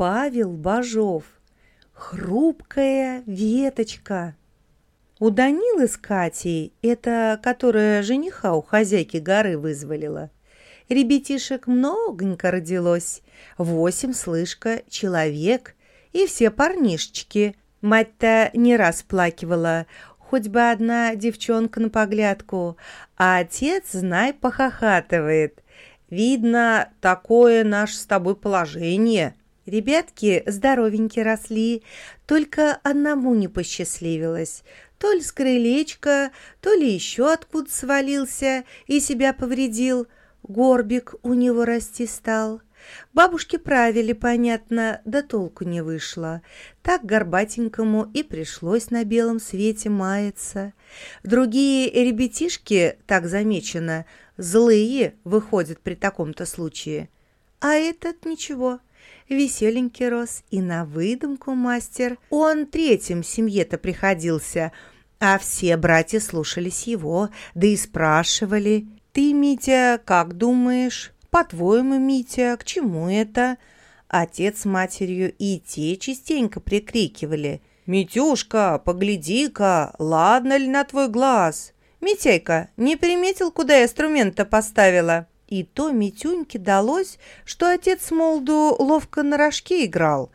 Павел Бажов. Хрупкая веточка. У Данилы с Катей, это которая жениха у хозяйки горы вызволила, ребятишек многонько родилось, восемь, слышка, человек, и все парнишечки. Мать-то не раз плакивала, хоть бы одна девчонка на поглядку, а отец, знай, похохатывает. Видно, такое наше с тобой положение. Ребятки здоровенькие росли, только одному не посчастливилось. То ли с крылечка, то ли еще откуда свалился и себя повредил. Горбик у него расти стал. Бабушки правили, понятно, да толку не вышло. Так горбатенькому и пришлось на белом свете маяться. Другие ребятишки, так замечено, злые выходят при таком-то случае. А этот ничего, веселенький рос и на выдумку мастер. Он третьим семье-то приходился, а все братья слушались его, да и спрашивали. «Ты, Митя, как думаешь?» «По-твоему, Митя, к чему это?» Отец с матерью и те частенько прикрикивали. «Митюшка, погляди-ка, ладно ли на твой глаз?» «Митяйка, не приметил, куда инструмент-то поставила?» И то Митюньке далось, что отец молду ловко на рожке играл.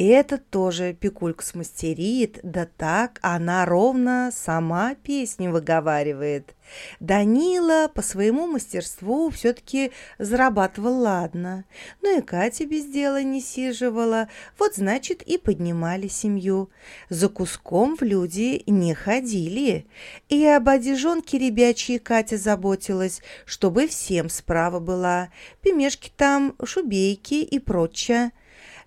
Это тоже Пикулька смастерит, да так она ровно сама песни выговаривает. Данила по своему мастерству все-таки зарабатывал ладно, но и Катя без дела не сиживала, вот значит и поднимали семью. За куском в люди не ходили, и об одежонке ребячьей Катя заботилась, чтобы всем справа была, пемешки там, шубейки и прочее.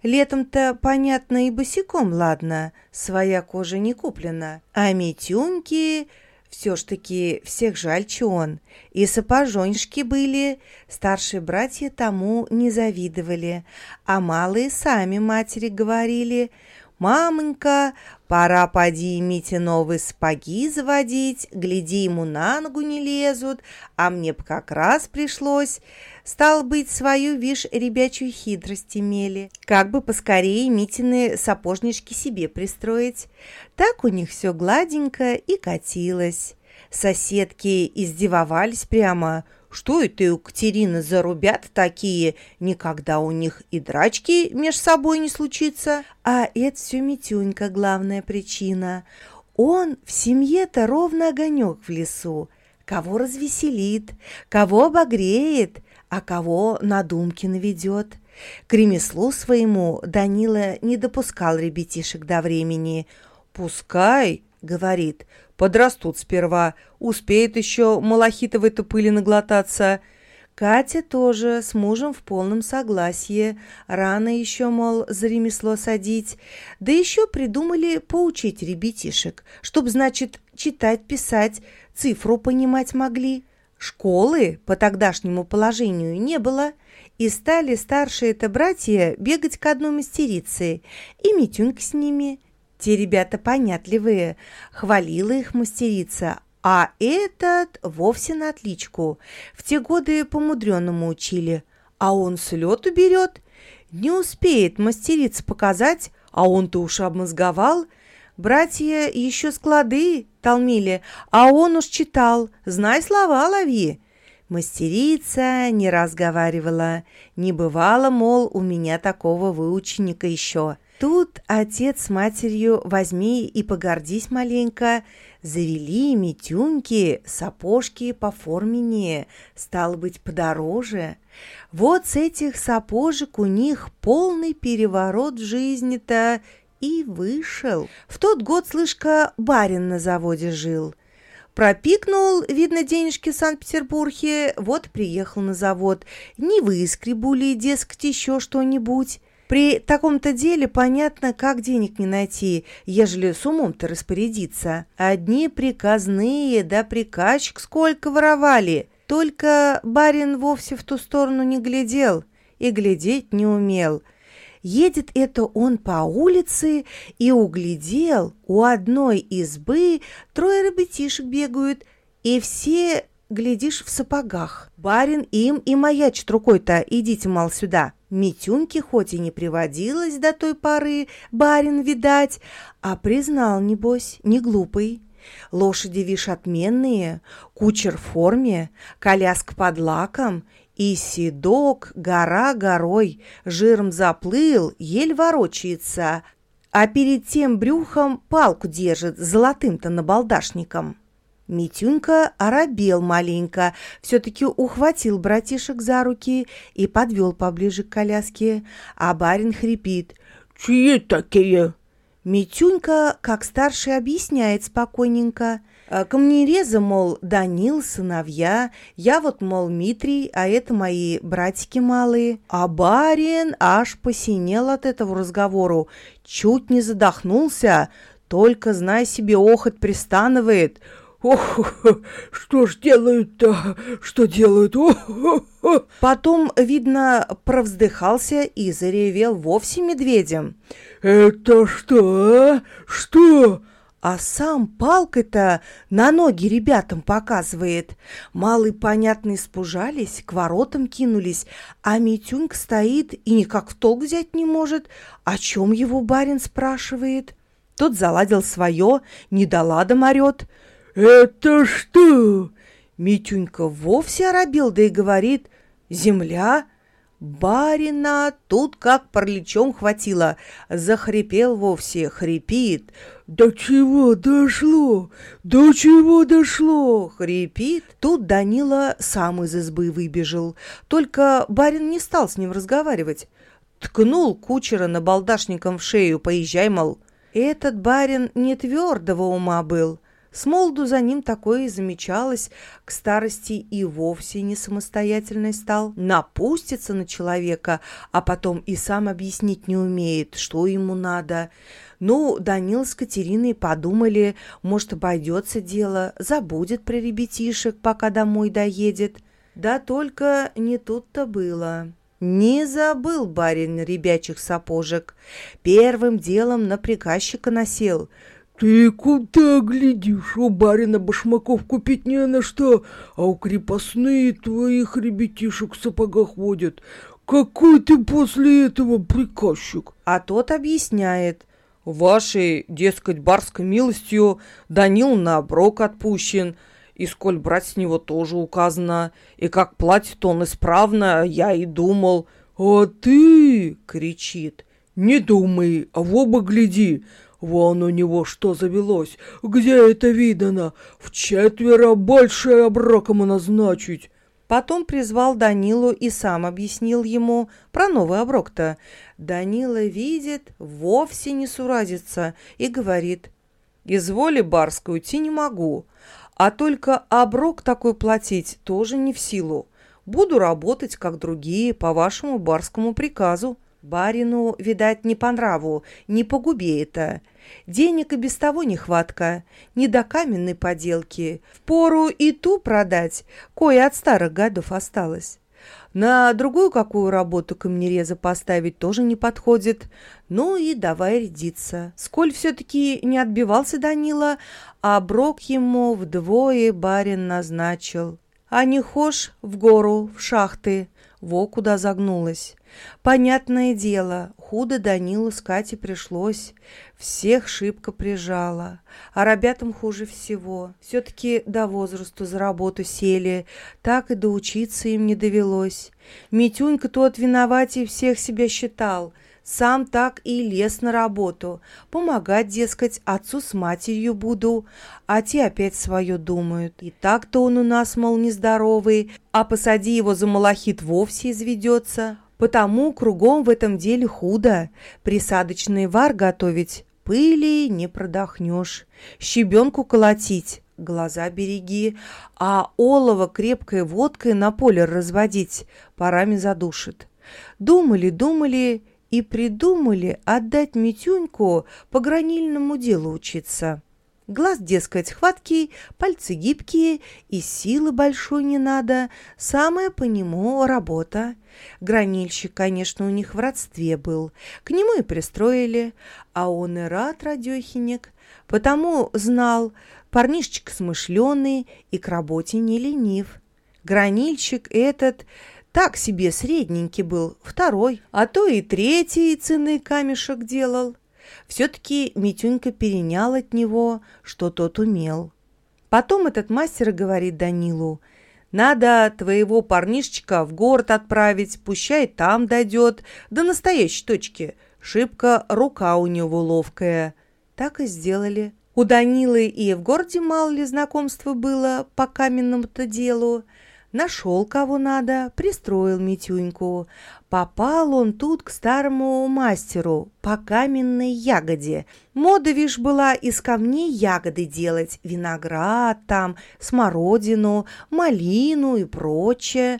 Летом-то, понятно, и босиком, ладно, своя кожа не куплена. А Митюньки... Все ж таки всех жальче он. И сапожоньшки были, старшие братья тому не завидовали, а малые сами матери говорили – «Мамонька, пора поди Мите новые сапоги заводить, гляди, ему на ногу не лезут, а мне б как раз пришлось. Стал быть, свою, вишь, ребячую хитрость имели. Как бы поскорее Митины сапожнички себе пристроить. Так у них все гладенько и катилось. Соседки издевались прямо – что это у Катерины за рубят такие? Никогда у них и драчки меж собой не случится. А это все Митюнька главная причина. Он в семье-то ровно огонек в лесу. Кого развеселит, кого обогреет, а кого на думки наведет. К ремеслу своему Данила не допускал ребятишек до времени. «Пускай», — говорит, Подрастут сперва, успеет еще малахитовой-то пыли наглотаться. Катя тоже с мужем в полном согласии. Рано еще, мол, за ремесло садить. Да еще придумали поучить ребятишек, чтоб, значит, читать, писать, цифру понимать могли. Школы по тогдашнему положению не было, и стали старшие-то братья бегать к одной мастерице, и Митюнька с ними – те ребята понятливые, хвалила их мастерица, а этот вовсе на отличку. В те годы по-мудреному учили, а он с лету берет. Не успеет мастерица показать, а он-то уж обмозговал. Братья еще склады толмили, а он уж читал, знай слова лови. Мастерица не разговаривала, не бывало, мол, у меня такого выученика еще. Тут отец с матерью возьми и погордись маленько, завели метюньки, сапожки по форме стало быть, подороже. Вот с этих сапожек у них полный переворот в жизни-то и вышел. В тот год, слышка, барин на заводе жил. Пропикнул, видно, денежки в Санкт-Петербурге, вот приехал на завод. Не выскребу ли, дескать, еще что-нибудь. При таком-то деле понятно, как денег не найти, ежели с умом-то распорядиться. Одни приказные, да приказчик сколько воровали. Только барин вовсе в ту сторону не глядел и глядеть не умел. Едет это он по улице и углядел, у одной избы трое ребятишек бегают, и все глядишь, в сапогах. Барин им и маячит рукой-то, идите, мол, сюда. Митюньке хоть и не приводилось до той поры барин видать, а признал, небось, не глупый. Лошади, вишь, отменные, кучер в форме, коляска под лаком, и седок, гора горой, жиром заплыл, ель ворочается, а перед тем брюхом палку держит золотым-то набалдашником. Митюнька оробел маленько, все-таки ухватил братишек за руки и подвел поближе к коляске, а барин хрипит. «Чьи такие?» Митюнька, как старший, объясняет спокойненько. «Э, Камнереза, мол, Данил, сыновья, я вот, мол, Митрий, а это мои братики малые. А барин аж посинел от этого разговору, чуть не задохнулся, только, знай себе, охоть пристанывает. Ох, что ж делают-то? Что делают? Ох, Потом, видно, провздыхался и заревел вовсе медведем. Это что, а? Что? А сам палкой-то на ноги ребятам показывает. Малые, понятно, испужались, к воротам кинулись, а Митюнька стоит и никак в толк взять не может. О чем его барин спрашивает? Тот заладил свое, недоладом орет. Это что? Митюнька вовсе оробил, да и говорит. Земля? Барина тут как параличом хватило. Захрипел вовсе, хрипит. До чего дошло? До чего дошло? Хрипит. Тут Данила сам из избы выбежал. Только барин не стал с ним разговаривать. Ткнул кучера на балдашником в шею, поезжай, мол. Этот барин не твердого ума был. С молоду за ним такое и замечалось, к старости и вовсе не самостоятельный стал, напустится на человека, а потом и сам объяснить не умеет, что ему надо. Ну, Данил с Катериной подумали, может, обойдется дело, забудет про ребятишек, пока домой доедет. Да только не тут-то было. Не забыл барин ребячих сапожек. Первым делом на приказчика насел – «Ты куда глядишь? У барина башмаков купить не на что, а у крепостные твоих ребятишек в сапогах водят. Какой ты после этого приказчик?» А тот объясняет. «Вашей, дескать, барской милостью Данил на оброк отпущен, и сколь брать с него тоже указано, и как платит он исправно, я и думал». «А ты, — кричит, — не думай, а в оба гляди, Вон у него что завелось. Где это видано? В четверо больше оброком назначить. Потом призвал Данилу и сам объяснил ему про новый оброк-то. Данила видит, вовсе не суразится и говорит, «Изволи барской уйти не могу, а только оброк такой платить тоже не в силу. Буду работать, как другие, по вашему барскому приказу». Барину, видать, не по нраву, не по губе это. Денег и без того нехватка, не до каменной поделки. Впору и ту продать, кое от старых годов осталось. На другую какую работу камнереза поставить тоже не подходит. Ну и давай рядиться. Сколь все-таки не отбивался Данила, а брок ему вдвое барин назначил. А не хошь в гору, в шахты, во куда загнулась. Понятное дело, худо Данилу с Катей пришлось. Всех шибко прижала. А ребятам хуже всего. Все-таки до возрасту за работу сели. Так и доучиться им не довелось. Митюнька тот виноватей всех себя считал. Сам так и лез на работу. Помогать, дескать, отцу с матерью буду. А те опять свое думают. И так-то он у нас, мол, нездоровый. А посади его за малахит вовсе изведется. Потому кругом в этом деле худо. Присадочный вар готовить пыли не продохнешь. Щебенку колотить глаза береги, а олово крепкой водкой на поле разводить парами задушит. Думали, думали и придумали отдать Митюньку по гранильному делу учиться. Глаз, дескать, хваткий, пальцы гибкие, и силы большой не надо, самая по нему работа. Гранильщик, конечно, у них в родстве был, к нему и пристроили, а он и рад, радехиник, потому знал, Парнишечек смышленый и к работе не ленив. Гранильщик этот так себе средненький был, второй, а то и третий ценный камешек делал. Все-таки Митюнька перенял от него, что тот умел. Потом этот мастер говорит Данилу, «Надо твоего парнишечка в город отправить, пущай там дойдет, до настоящей точки. Шибко рука у него ловкая». Так и сделали. У Данилы и в городе мало ли знакомства было по каменному-то делу. Нашел кого надо, пристроил Митюньку. Попал он тут к старому мастеру по каменной ягоде. Мода, вишь, была из камней ягоды делать. Виноград там, смородину, малину и прочее.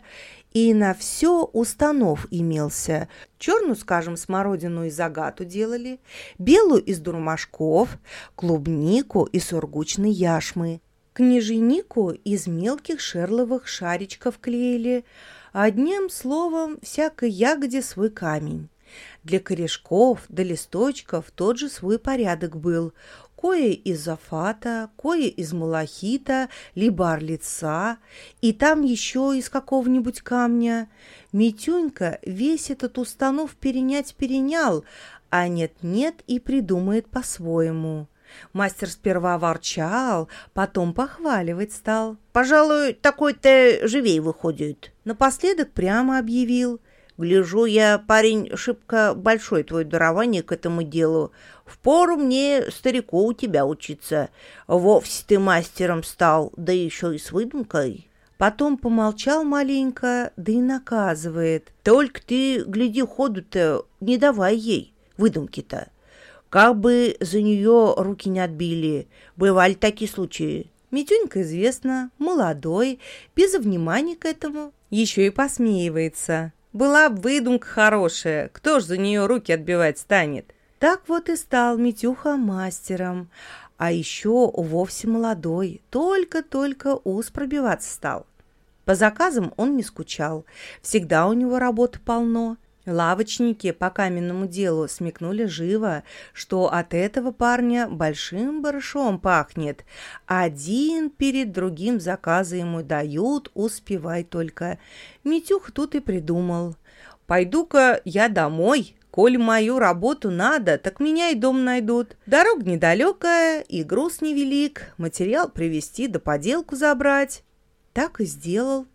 И на все установ имелся. Черную, скажем, смородину из агату делали, белую из дурмашков, клубнику из сургучной яшмы. Княженику из мелких шерловых шаричков клеили, одним словом, всякой ягоде свой камень. Для корешков да листочков тот же свой порядок был. Кое из зафата, кое из малахита, либо орлица, и там еще из какого-нибудь камня. Митюнька весь этот установ перенять перенял, а нет-нет и придумает по-своему. Мастер сперва ворчал, потом похваливать стал. «Пожалуй, такой-то живей выходит». Напоследок прямо объявил. «Гляжу я, парень, шибко большой твое дарование к этому делу. Впору мне, старику, у тебя учиться. Вовсе ты мастером стал, да еще и с выдумкой». Потом помолчал маленько, да и наказывает. «Только ты, гляди, ходу-то не давай ей, выдумки-то. Как бы за нее руки не отбили. Бывали такие случаи. Митюнька известно, молодой, без внимания к этому. Еще и посмеивается. Была б выдумка хорошая, кто ж за нее руки отбивать станет? Так вот и стал Митюха мастером. А еще вовсе молодой, только-только ус пробиваться стал. По заказам он не скучал, всегда у него работы полно. Лавочники по каменному делу смекнули живо, что от этого парня большим барышом пахнет. Один перед другим заказы ему дают, успевай только. Митюх тут и придумал. «Пойду-ка я домой, Коль мою работу надо, так меня и дом найдут. Дорога недалекая, и груз невелик, материал привезти да поделку забрать». Так и сделал.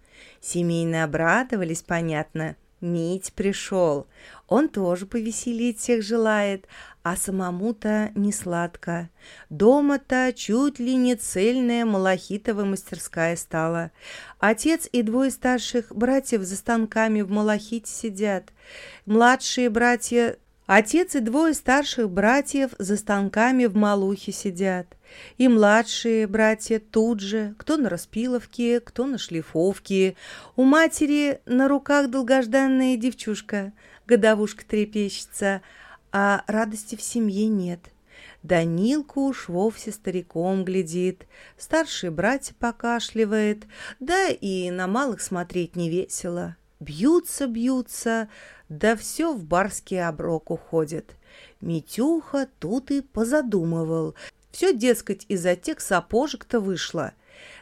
Семейно обрадовались, понятно. Мить пришел. Он тоже повеселить всех желает, а самому-то не сладко. Дома-то чуть ли не цельная малахитовая мастерская стала. Отец и двое старших братьев за станками в малахите сидят. Младшие братья Отец и двое старших братьев за станками в Малухе сидят. И младшие братья тут же, кто на распиловке, кто на шлифовке. У матери на руках долгожданная девчушка, годовушка трепещется, а радости в семье нет. Данилка уж вовсе стариком глядит, старший братья покашливает, да и на малых смотреть не весело. Бьются, бьются, да все в барский оброк уходит. Митюха тут и позадумывал. Все, дескать, из-за тех сапожек-то вышло.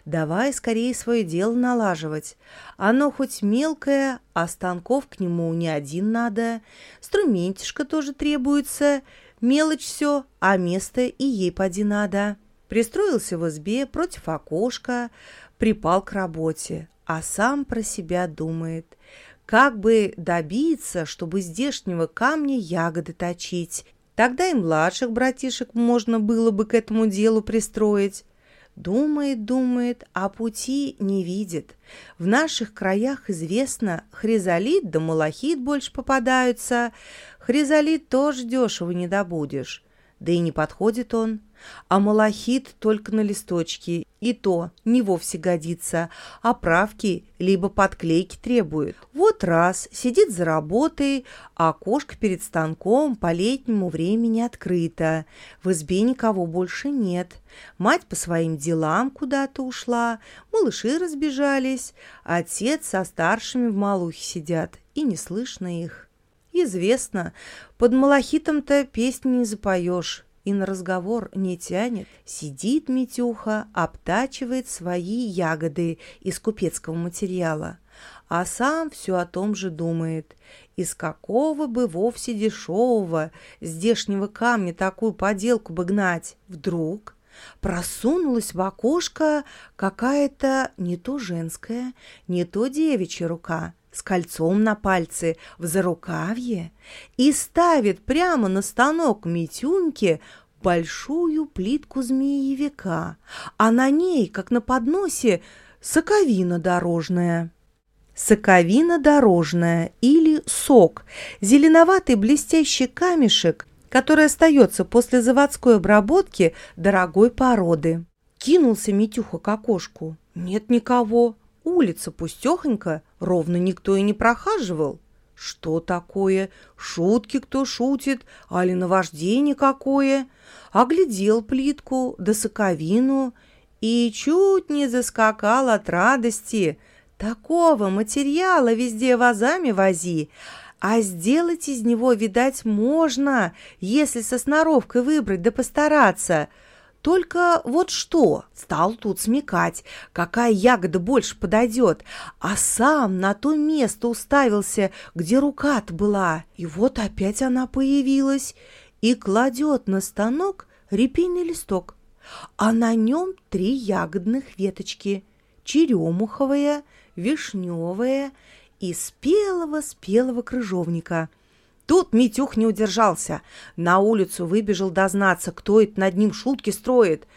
Давай скорее свое дело налаживать. Оно хоть мелкое, а станков к нему не один надо. Струментишка тоже требуется. Мелочь все, а место и ей поди надо. Пристроился в избе против окошка, припал к работе, а сам про себя думает. Как бы добиться, чтобы здешнего камня ягоды точить? Тогда и младших братишек можно было бы к этому делу пристроить. Думает, думает, а пути не видит. В наших краях известно, хризолит да малахит больше попадаются. Хризолит тоже дешево не добудешь. Да и не подходит он а малахит только на листочке, и то не вовсе годится, а правки либо подклейки требует. Вот раз сидит за работой, а окошко перед станком по летнему времени открыто, в избе никого больше нет. Мать по своим делам куда-то ушла, малыши разбежались, отец со старшими в малухе сидят, и не слышно их. Известно, под малахитом-то песни не запоешь. И на разговор не тянет. Сидит Митюха, обтачивает свои ягоды из купецкого материала, а сам все о том же думает. Из какого бы вовсе дешевого здешнего камня такую поделку бы гнать? Вдруг просунулась в окошко какая-то не то женская, не то девичья рука с кольцом на пальце в зарукавье и ставит прямо на станок Митюньки большую плитку змеевика, а на ней, как на подносе, соковина дорожная. Соковина дорожная или сок – зеленоватый блестящий камешек, который остается после заводской обработки дорогой породы. Кинулся Митюха к окошку. Нет никого. Улица пустехонька, ровно никто и не прохаживал. Что такое? Шутки кто шутит, али наваждение какое? Оглядел плитку да соковину и чуть не заскакал от радости. Такого материала везде вазами вози, а сделать из него, видать, можно, если со сноровкой выбрать да постараться – только вот что, стал тут смекать, какая ягода больше подойдет, а сам на то место уставился, где рука-то была. И вот опять она появилась и кладет на станок репейный листок, а на нем три ягодных веточки – черемуховая, вишневая и спелого-спелого крыжовника – Тут Митюх не удержался. На улицу выбежал дознаться, кто это над ним шутки строит.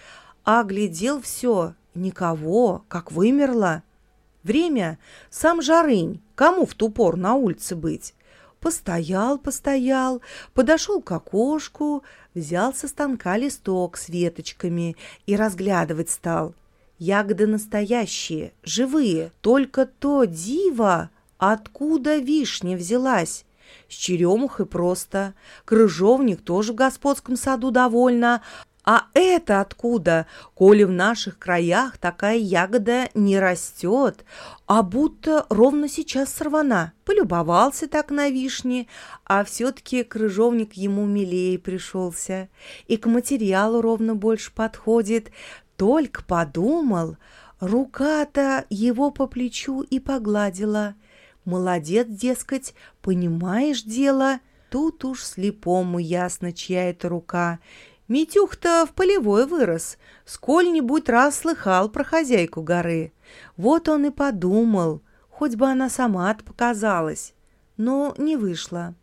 А глядел все. Никого, как вымерла. Время сам Жарынь. Кому в ту пору на улице быть? Постоял, постоял, подошел к окошку, взял со станка листок с веточками и разглядывать стал. Ягоды настоящие, живые, только то диво, откуда вишня взялась. С черемухой просто. Крыжовник тоже в господском саду довольно. А это откуда, коли в наших краях такая ягода не растет, а будто ровно сейчас сорвана? Полюбовался так на вишне, а все-таки крыжовник ему милее пришелся. И к материалу ровно больше подходит. Только подумал, рука-то его по плечу и погладила – Молодец, дескать, понимаешь дело. Тут уж слепому ясно, чья это рука. Митюх-то в полевой вырос, сколь-нибудь раз слыхал про хозяйку горы. Вот он и подумал, хоть бы она сама-то показалась. Но не вышло.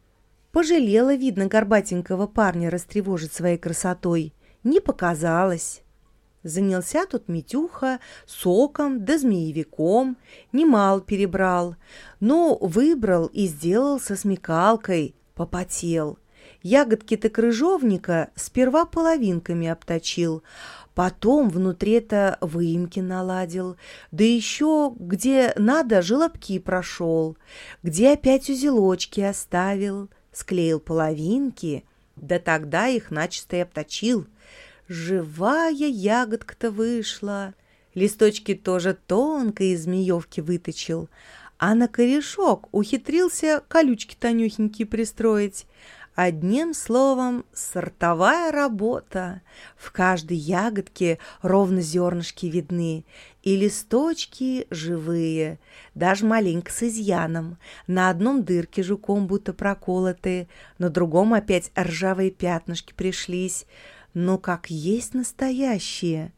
Пожалела, видно, горбатенького парня растревожить своей красотой. Не показалось. Занялся тут Митюха соком да змеевиком, немал перебрал, но выбрал и сделал со смекалкой, попотел. Ягодки-то крыжовника сперва половинками обточил, потом внутри-то выемки наладил, да еще где надо желобки прошел, где опять узелочки оставил, склеил половинки, да тогда их начисто и обточил – Живая ягодка-то вышла. Листочки тоже тонко из змеевки выточил, а на корешок ухитрился колючки тонюхенькие пристроить. Одним словом, сортовая работа. В каждой ягодке ровно зернышки видны, и листочки живые, даже маленько с изъяном. На одном дырке жуком будто проколоты, на другом опять ржавые пятнышки пришлись но как есть настоящие.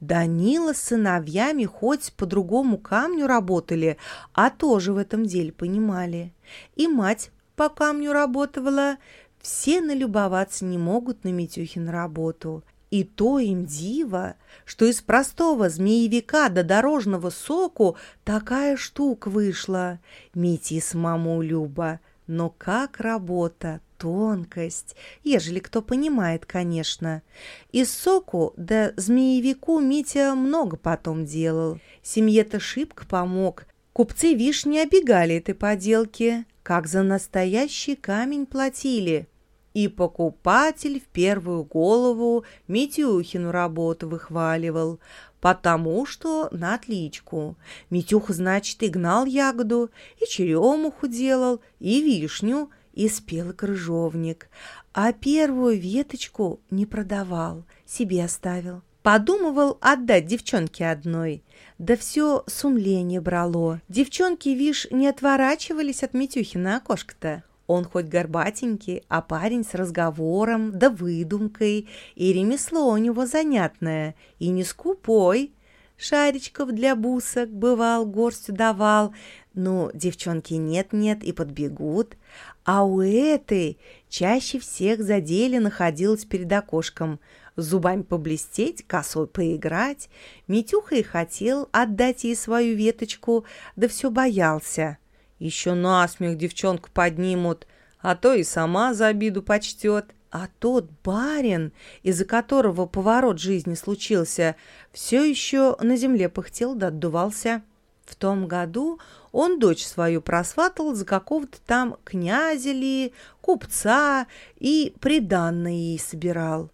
Данила с сыновьями хоть по другому камню работали, а тоже в этом деле понимали. И мать по камню работала. Все налюбоваться не могут на Митюхин работу. И то им диво, что из простого змеевика до дорожного соку такая штука вышла. Мити с маму Люба. Но как работа, тонкость, ежели кто понимает, конечно. И соку да змеевику Митя много потом делал. Семье-то шибко помог. Купцы вишни обегали этой поделки, как за настоящий камень платили. И покупатель в первую голову Митюхину работу выхваливал, потому что на отличку. Митюха, значит, и гнал ягоду, и черемуху делал, и вишню, и спел крыжовник, а первую веточку не продавал, себе оставил. Подумывал отдать девчонке одной, да все сумление брало. Девчонки, вишь, не отворачивались от Митюхи на окошко-то. Он хоть горбатенький, а парень с разговором, да выдумкой, и ремесло у него занятное, и не скупой. Шаричков для бусок бывал, горстью давал, ну, девчонки нет-нет и подбегут. А у этой чаще всех за деле находилась перед окошком. Зубами поблестеть, косой поиграть. Митюха и хотел отдать ей свою веточку, да все боялся. Еще насмех девчонку поднимут, а то и сама за обиду почтет. А тот барин, из-за которого поворот жизни случился, все еще на земле пыхтел да отдувался. В том году он дочь свою просватал за какого-то там князя ли, купца и приданное ей собирал.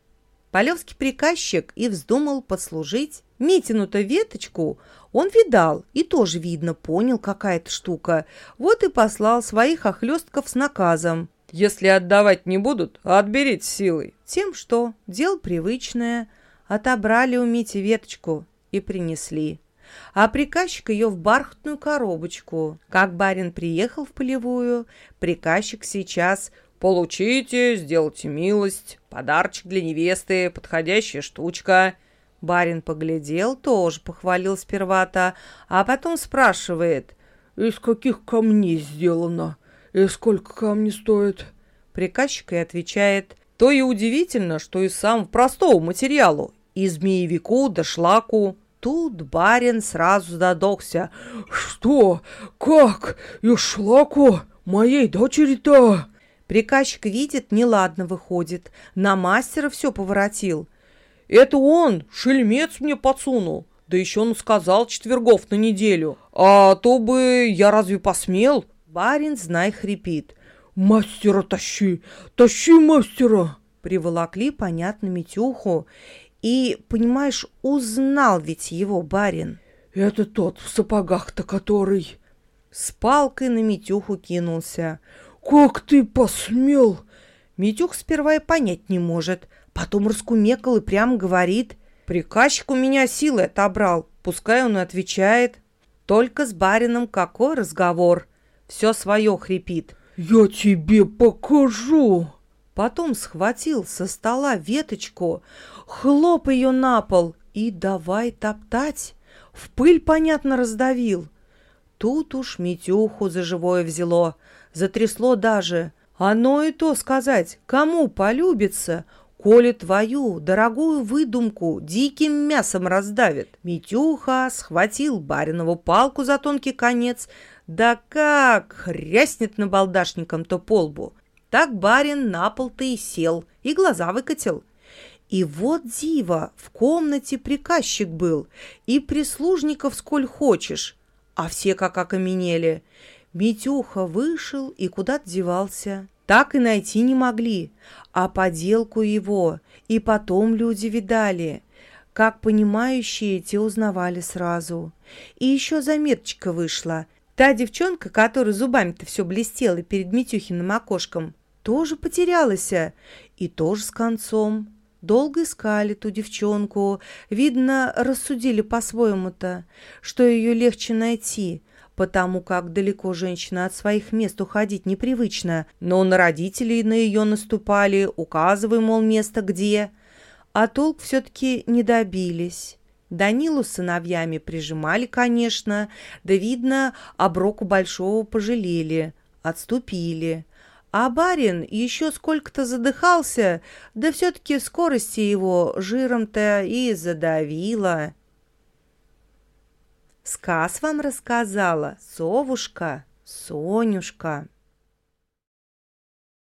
Полевский приказчик и вздумал послужить. Митину-то веточку он видал и тоже, видно, понял какая-то штука. Вот и послал своих охлестков с наказом. «Если отдавать не будут, отберите силой». Тем, что дело привычное, отобрали у Мити веточку и принесли. А приказчик ее в бархатную коробочку. Как барин приехал в полевую, приказчик сейчас «Получите, сделайте милость, подарочек для невесты, подходящая штучка». Барин поглядел, тоже похвалил сперва-то, а потом спрашивает. «Из каких камней сделано? И сколько камни стоит?» Приказчик и отвечает. «То и удивительно, что из самого простого материалу, из змеевику до шлаку». Тут барин сразу задохся. «Что? Как? И шлаку? Моей дочери-то?» Приказчик видит, неладно выходит. На мастера все поворотил. Это он, шельмец, мне подсунул. Да еще он сказал четвергов на неделю. А то бы я разве посмел? Барин, знай, хрипит. Мастера тащи, тащи мастера. Приволокли, понятно, Митюху. И, понимаешь, узнал ведь его барин. Это тот в сапогах-то, который... С палкой на Митюху кинулся. «Как ты посмел?» Митюх сперва и понять не может. Потом раскумекал и прям говорит. «Приказчик у меня силы отобрал. Пускай он и отвечает. Только с барином какой разговор? Все свое хрипит». «Я тебе покажу!» Потом схватил со стола веточку, хлоп ее на пол и давай топтать. В пыль, понятно, раздавил. Тут уж Митюху за живое взяло затрясло даже. Оно и то сказать, кому полюбится, коли твою дорогую выдумку диким мясом раздавит. Митюха схватил баринову палку за тонкий конец, да как хряснет на балдашником-то полбу. Так барин на пол-то и сел, и глаза выкатил. И вот диво, в комнате приказчик был, и прислужников сколь хочешь, а все как окаменели – Митюха вышел и куда-то девался. Так и найти не могли, а поделку его и потом люди видали. Как понимающие, те узнавали сразу. И еще заметочка вышла. Та девчонка, которая зубами-то все блестела перед Митюхиным окошком, тоже потерялась, и тоже с концом. Долго искали ту девчонку, видно, рассудили по-своему-то, что ее легче найти, потому как далеко женщина от своих мест уходить непривычно, но на родителей на ее наступали, указывая, мол, место где. А толк все-таки не добились. Данилу с сыновьями прижимали, конечно, да, видно, оброку большого пожалели, отступили. А барин еще сколько-то задыхался, да все-таки скорости его жиром-то и задавило. Сказ вам рассказала совушка Сонюшка.